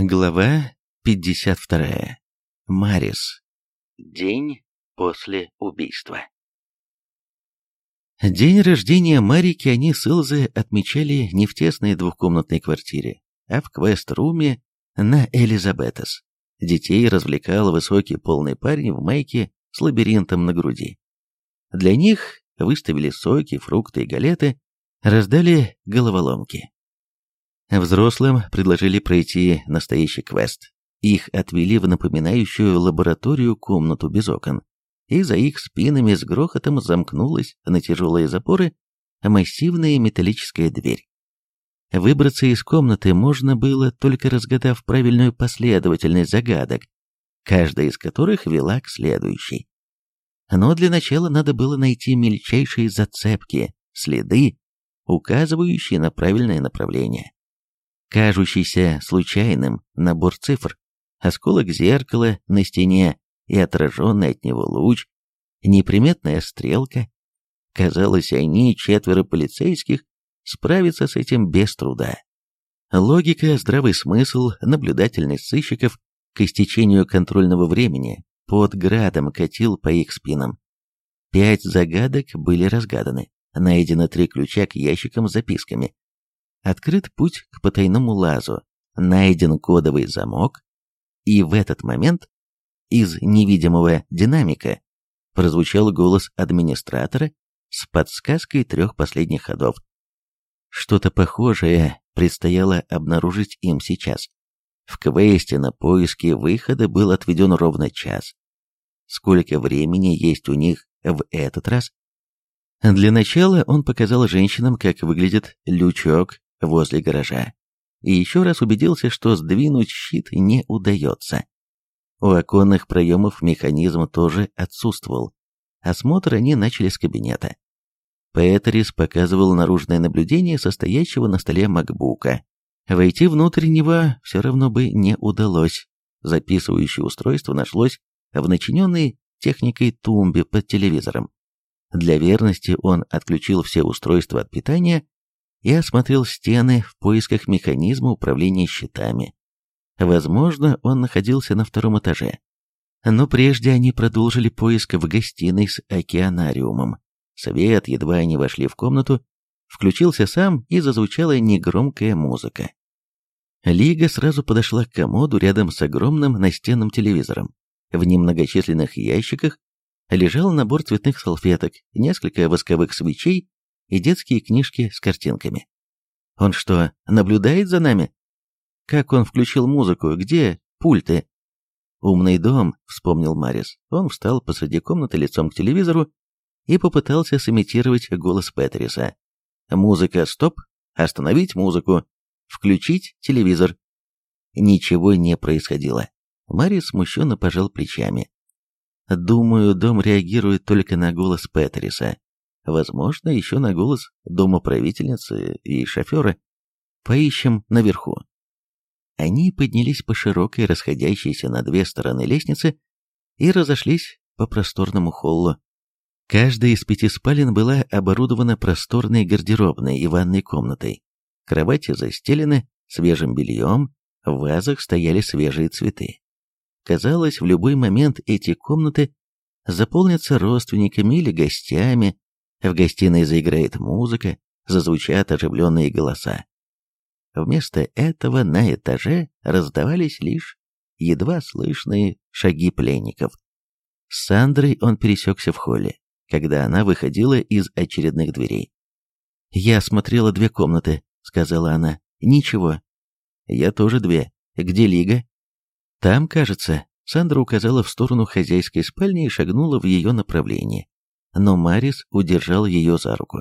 Глава 52. Марис. День после убийства. День рождения Марики они с Илзой отмечали не в тесной двухкомнатной квартире, а в квест-руме на Элизабетас. Детей развлекал высокий полный парень в майке с лабиринтом на груди. Для них выставили соки, фрукты и галеты, раздали головоломки. Взрослым предложили пройти настоящий квест. Их отвели в напоминающую лабораторию комнату без окон, и за их спинами с грохотом замкнулась на тяжелые запоры массивная металлическая дверь. Выбраться из комнаты можно было, только разгадав правильную последовательность загадок, каждая из которых вела к следующей. Но для начала надо было найти мельчайшие зацепки, следы, указывающие на правильное направление кажущийся случайным набор цифр, осколок зеркала на стене и отраженный от него луч, неприметная стрелка. Казалось, они, четверо полицейских, справятся с этим без труда. Логика, здравый смысл, наблюдательность сыщиков к истечению контрольного времени под градом катил по их спинам. Пять загадок были разгаданы. Найдено три ключа к ящикам с записками, открыт путь к потайному лазу, найден кодовый замок, и в этот момент из невидимого динамика прозвучал голос администратора с подсказкой трех последних ходов. Что-то похожее предстояло обнаружить им сейчас. В квесте на поиски выхода был отведен ровно час. Сколько времени есть у них в этот раз? Для начала он показал женщинам, как выглядит лючок возле гаража и еще раз убедился, что сдвинуть щит не удается. У оконных проемов механизм тоже отсутствовал. Осмотр они начали с кабинета. Петрис показывал наружное наблюдение состоящего на столе макбука. Войти внутрь него все равно бы не удалось. Записывающее устройство нашлось в начиненной техникой тумбе под телевизором. Для верности он отключил все устройства от питания я осмотрел стены в поисках механизма управления щитами. Возможно, он находился на втором этаже. Но прежде они продолжили поиск в гостиной с океанариумом. Совет, едва они вошли в комнату, включился сам и зазвучала негромкая музыка. Лига сразу подошла к комоду рядом с огромным настенным телевизором. В немногочисленных ящиках лежал набор цветных салфеток, несколько восковых свечей и детские книжки с картинками. Он что, наблюдает за нами? Как он включил музыку? Где пульты? «Умный дом», — вспомнил Марис. Он встал посреди комнаты лицом к телевизору и попытался сымитировать голос Петриса. «Музыка, стоп! Остановить музыку! Включить телевизор!» Ничего не происходило. Марис смущенно пожал плечами. «Думаю, дом реагирует только на голос Петриса. Возможно, еще на голос домоправительницы и шофера. Поищем наверху. Они поднялись по широкой, расходящейся на две стороны лестнице и разошлись по просторному холлу. Каждая из пяти спален была оборудована просторной гардеробной и ванной комнатой. Кровати застелены свежим бельем, в вазах стояли свежие цветы. Казалось, в любой момент эти комнаты заполнятся родственниками или гостями, в гостиной заиграет музыка, зазвучат оживленные голоса. Вместо этого на этаже раздавались лишь едва слышные шаги пленников. С Сандрой он пересекся в холле, когда она выходила из очередных дверей. «Я осмотрела две комнаты», — сказала она. «Ничего». «Я тоже две. Где Лига?» «Там, кажется». Сандра указала в сторону хозяйской спальни и шагнула в ее направлении но Марис удержал ее за руку.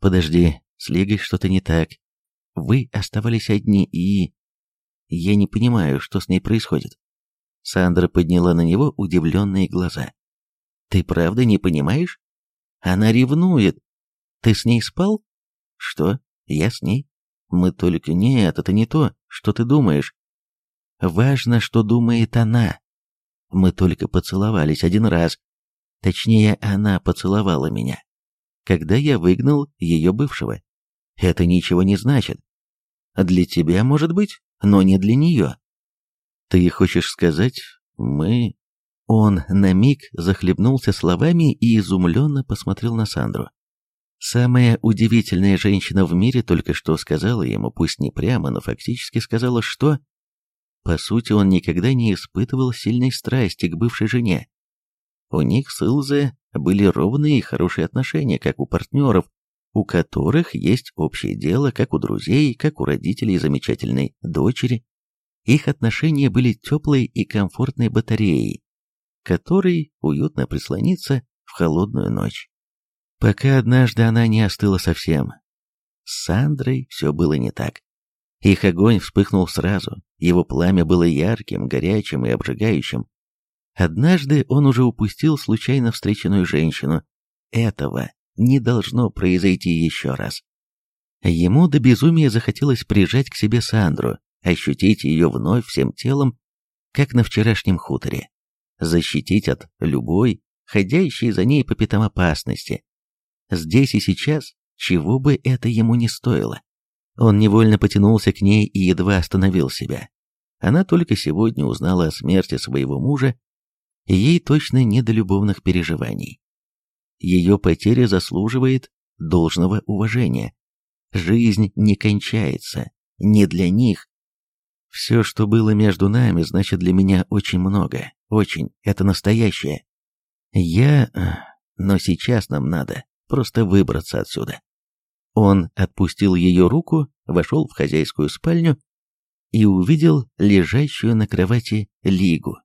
«Подожди, с Лигой что-то не так. Вы оставались одни и...» «Я не понимаю, что с ней происходит». Сандра подняла на него удивленные глаза. «Ты правда не понимаешь? Она ревнует. Ты с ней спал?» «Что? Я с ней?» «Мы только... Нет, это не то, что ты думаешь. Важно, что думает она. Мы только поцеловались один раз, Точнее, она поцеловала меня, когда я выгнал ее бывшего. Это ничего не значит. Для тебя, может быть, но не для нее. Ты хочешь сказать, мы... Он на миг захлебнулся словами и изумленно посмотрел на Сандру. Самая удивительная женщина в мире только что сказала ему, пусть не прямо, но фактически сказала, что... По сути, он никогда не испытывал сильной страсти к бывшей жене. У них с Илзе были ровные и хорошие отношения, как у партнеров, у которых есть общее дело, как у друзей, как у родителей замечательной дочери. Их отношения были теплой и комфортной батареей, которой уютно прислониться в холодную ночь. Пока однажды она не остыла совсем. С Сандрой все было не так. Их огонь вспыхнул сразу, его пламя было ярким, горячим и обжигающим, Однажды он уже упустил случайно встреченную женщину. Этого не должно произойти еще раз. Ему до безумия захотелось прижать к себе Сандру, ощутить ее вновь всем телом, как на вчерашнем хуторе, защитить от любой, ходящей за ней по пятам опасности. Здесь и сейчас, чего бы это ему не стоило. Он невольно потянулся к ней и едва остановил себя. Она только сегодня узнала о смерти своего мужа ей точно не до любовных переживаний. Ее потеря заслуживает должного уважения. Жизнь не кончается, не для них. Все, что было между нами, значит для меня очень много, очень, это настоящее. Я... Э, но сейчас нам надо просто выбраться отсюда. Он отпустил ее руку, вошел в хозяйскую спальню и увидел лежащую на кровати Лигу.